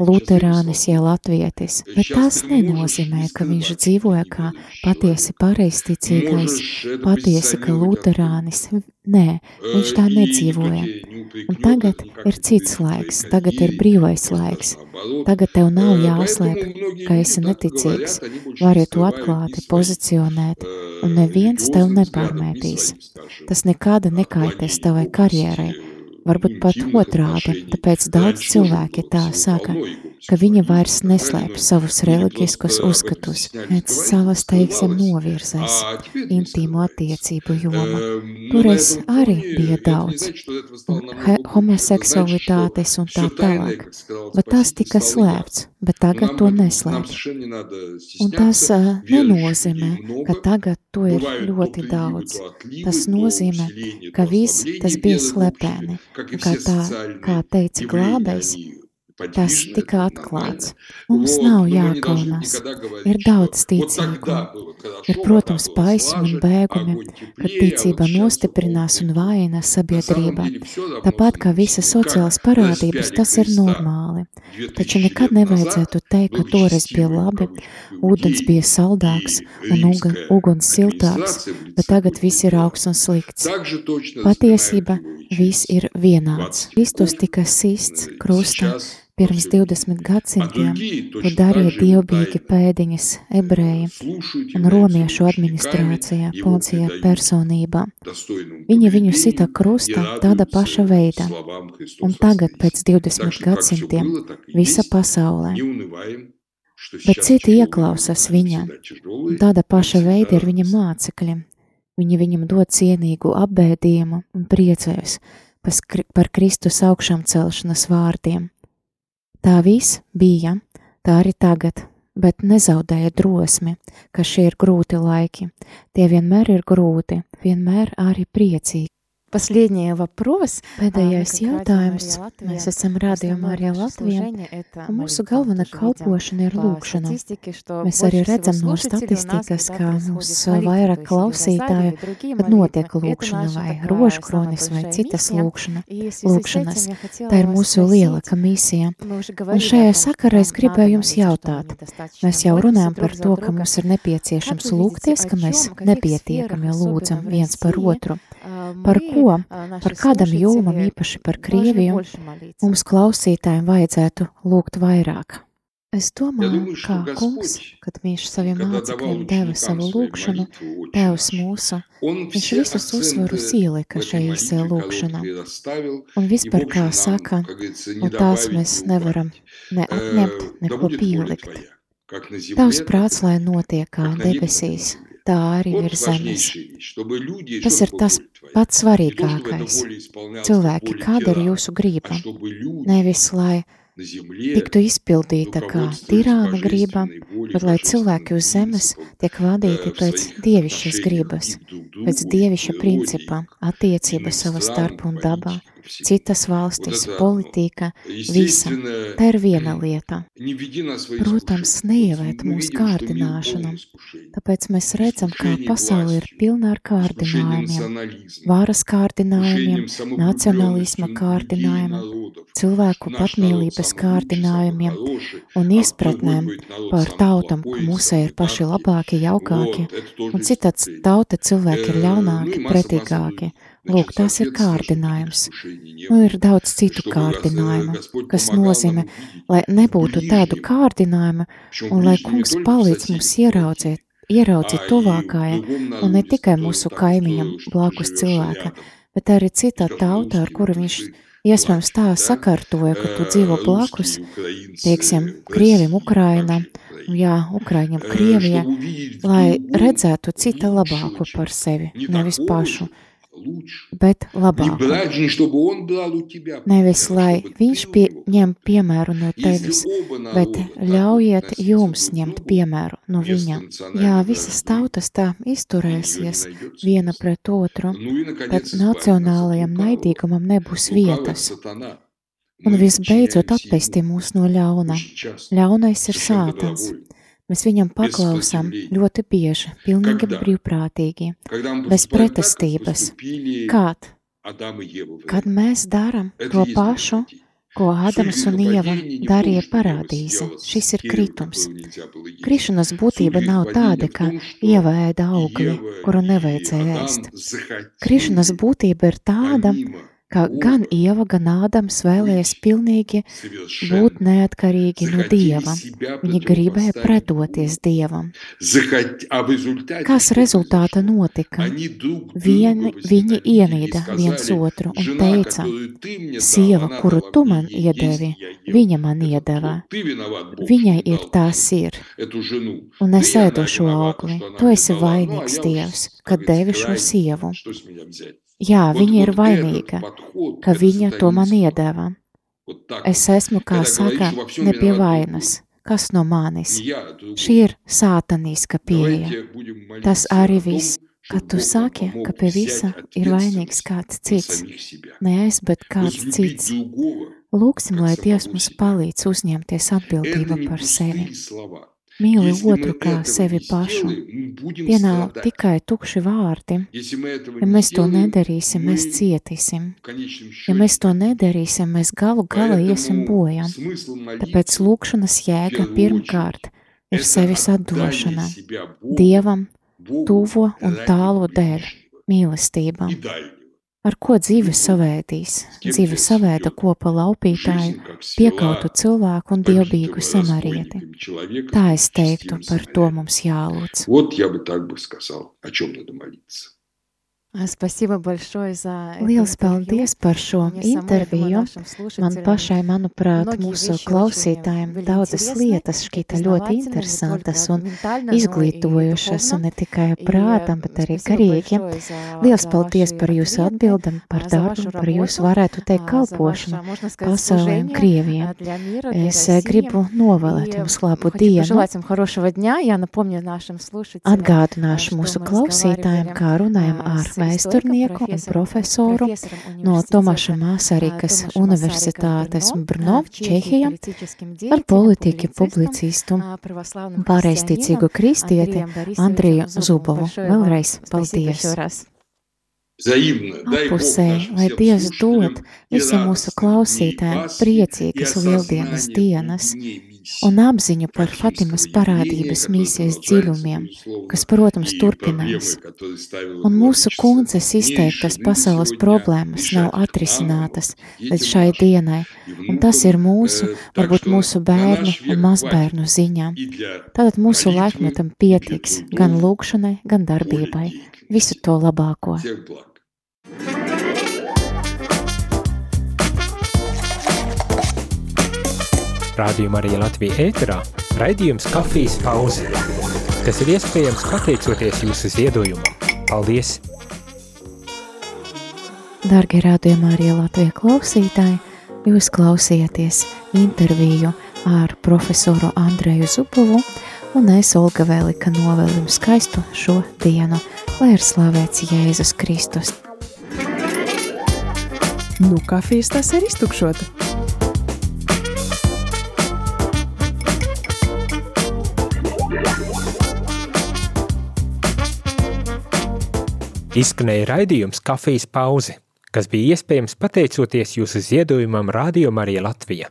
luterānis, ja latvietis, bet tas nenozīmē, ka viņš dzīvoja kā patiesi pareizticīgais, patiesi, ka luterānis. Nē, viņš tā nedzīvoja. Un tagad ir cits laiks, tagad ir brīvais laiks. Tagad tev nav jāslēp, ka esi neticīgs. Vari to atklāti pozicionēt, un neviens tev nepārmētīs. Tas nekāda nekaitēs tavai karjerai, varbūt pat otrādi, tāpēc daudz cilvēki tā saka, ka viņi vairs neslēp savus reliģiskus uzskatus, pēc savas, teiksim, novirzēs intīmu attiecību joma. Tur es arī bija daudz, homoseksualitātes un tā tālāk, bet tas tika slēpts, bet tagad to neslēp. Un tas nenozīmē, ka tagad to ir ļoti daudz. Tas nozīmē, ka viss tas bija slepeni, kā tā, kā teica glābējs, Tas tika atklāts. Mums nav jākaunās. Ir daudz ticīgu. Ir, protams, paisumi un bēgumi, kad ticība nostiprinās un vājinās sabiedrībā. Tāpat kā visas sociālas parādības, tas ir normāli. Taču nekad nevajadzētu teikt, ka toreiz bija labi, ūdens bija saldāks un uguns siltāks, bet tagad viss ir augsts un slikts. Patiesība viss ir vienāds. Kristus tika sists krustā Pirms 20 gadsimtiem to darīja dievbīgi pēdiņas ebreji un romiešu administrācijā, policijā personībā. Viņi viņu sita krustā tāda paša veida, un tagad pēc 20 gadsimtiem visa pasaulē. Bet citi ieklausās viņā, un tāda paša veida ir viņa mācekļi. Viņi viņam dod cienīgu apbēdījumu un priecējas par Kristus augšām celšanas vārdiem. Tā viss bija, tā arī tagad, bet nezaudēja drosmi, ka šie ir grūti laiki. Tie vienmēr ir grūti, vienmēr arī priecīgi. Последний вопрос. Pēdējais jautājums. Mēs esam rādījumā arī Latvijā, un mūsu galvenā kalpošana ir lūkšana. Mēs arī redzam no statistikas, ka mums vairāk klausītāju, kad notiek lūkšana vai rožkronis vai citas lūkšana, lūkšanas. Tā ir mūsu lielākā misija. Un šajā sakarā es gribēju jums jautāt. Mēs jau runājam par to, ka mums ir nepieciešams lūgties, ka mēs nepietiekami lūdzam viens par otru. Par ko? Par kādam jūmam, īpaši par Krieviju, mums klausītājiem vajadzētu lūgt vairāk. Es domāju, kā kungs, kad viņš saviem mācekļiem deva savu lūgšanu, Tēvs mūsu, viņš visus uzsvarus ielika šajā lūgšanā. Un vispār, kā saka, un tās mēs nevaram ne atņemt, neko pielikt. Tavs prāts, lai notiek kā debesīs, tā arī ir zemes. Tas ir tas pats svarīgākais. Cilvēki, kāda ir jūsu grība? Nevis, lai tiktu izpildīta kā tirāna grība, bet lai cilvēki uz zemes tiek vadīti pēc dievišķas gribas, pēc dievišķa principa, attiecības sava starp un dabā, citas valstis, politika, visa. Tā ir viena lieta. Protams, neievērt mūsu kārdināšanu, tāpēc mēs redzam, kā pasauli ir pilna ar kārdinājumiem, varas kārdinājumiem, nacionalisma kārdinājumiem, cilvēku patmīlības kārdinājumiem un izpratnēm par tautam, ka mūsē ir paši labāki, jaukāki, un citāds tauta cilvēki ir ļaunāki, pretīgāki, Lūk, tas ir kārdinājums. Nu, ir daudz citu kārdinājumu, kas nozīmē, lai nebūtu tādu kārdinājumu un lai kungs palīdz mums ieraudzīt, ieraudzīt tuvākajai un ne tikai mūsu kaimiņam blakus cilvēka, bet arī citā tauta, ar kuru viņš iespējams tā sakārtoja, ka tu dzīvo blakus, teiksim, Krievim, Ukrainam, jā, Ukraiņam, Krievijā, lai redzētu cita labāko par sevi, nevis pašu bet labāk. Nevis, lai viņš pie, ņem piemēru no tevis, bet ļaujiet jums ņemt piemēru no viņa. Jā, visas tautas tā izturēsies viena pret otru, tad nacionālajam naidīgumam nebūs vietas. Un visbeidzot atpestī mūs no ļauna. Ļaunais ir sātans. Mēs viņam paklausām ļoti bieži, pilnīgi brīvprātīgi, bez pretestības. Kād? Kad mēs darām to pašu, ko Ādams un Ieva darīja parādīzi, šis ir kritums. Krišanas būtība nav tāda, ka Ieva ēda augli, kuru nevajadzēja ēst. Krišanas būtība ir tāda, ka gan Ieva, gan Ādams vēlējies pilnīgi būt neatkarīgi no Dieva. Viņi gribēja pretoties Dievam. Kas rezultāta notika? Vieni, viņi ienīda viens otru un teica, sieva, kuru tu man iedevi, viņa man iedeva. Viņai ir tā sir. Un es ēdu šo augli. Tu esi vainīgs Dievs, kad devi šo sievu. Jā, viņa ir vainīga, ka viņa to man iedeva. Es esmu, kā saka, ne pie vainas. Kas no manis? Šī ir sātaniska pieeja. Tas arī viss, kad tu saki, ka pie visa ir vainīgs kāds cits. Ne es, bet kāds cits. Lūksim, lai Dievs mums palīdz uzņemties atbildību par sevi. Mīli otru kā sevi pašu. Tie nav tikai tukši vārdi. Ja mēs to nedarīsim, mēs cietīsim. Ja mēs to nedarīsim, mēs galu galā iesim bojā. Tāpēc lūkšanas jēga pirmkārt ir sevis atdošana Dievam, tuvo un tālo dēļ, mīlestība. Ar ko dzīve savēdīs? Dzīve savēda kopa laupītāju, piekautu cilvēku un dievbīgu samarieti. Tā es teiktu, par to mums jālūdz. Вот я бы так бы сказал, о чем надо молиться. Спасибо большое за Liels paldies par šo interviju. Man pašai, manuprāt, mūsu klausītājiem daudzas lietas šķita ļoti interesantas un izglītojušas, un ne tikai prātam, bet arī garīgi. Liels paldies par jūsu atbildam, par darbu, par jūsu, varētu teikt, kalpošanu pasaulē un Krievijai. Es gribu novēlēt jums labu dienu. Atgādināšu mūsu klausītājiem, kā runājam ar vēsturnieku un profesoru no Tomaša Māsarikas Universitātes Brno, Čehija, ar politiķu publicistu un pārreistīcīgu kristieti Andriju Zubovu. Vēlreiz paldies! Apusē, lai Dievs dod visiem mūsu klausītājiem priecīgas lieldienas dienas un apziņu par Fatimas parādības mīsies dziļumiem, kas, protams, turpinās. Un mūsu kundzes izteiktas pasaules problēmas nav atrisinātas līdz šai dienai, un tas ir mūsu, varbūt mūsu bērnu un mazbērnu ziņā. Tātad mūsu laikmetam pietiks gan lūkšanai, gan darbībai. Visu to labāko. Rādījumā arī Latvija ēterā raidījums kafijas pauze, kas ir iespējams pateicoties jūsu ziedojumam. Paldies! Dargie rādījumā arī Latvija klausītāji, jūs klausieties interviju ar profesoru Andreju Zubovu, un es, Olga Velika, novēlu jums skaistu šo dienu, lai ir slavēts Jēzus Kristus. Nu, kafijas tas ir iztukšota. Izskanēja raidījums kafijas pauze, kas bija iespējams pateicoties jūsu ziedojumam Radio Marija Latvija.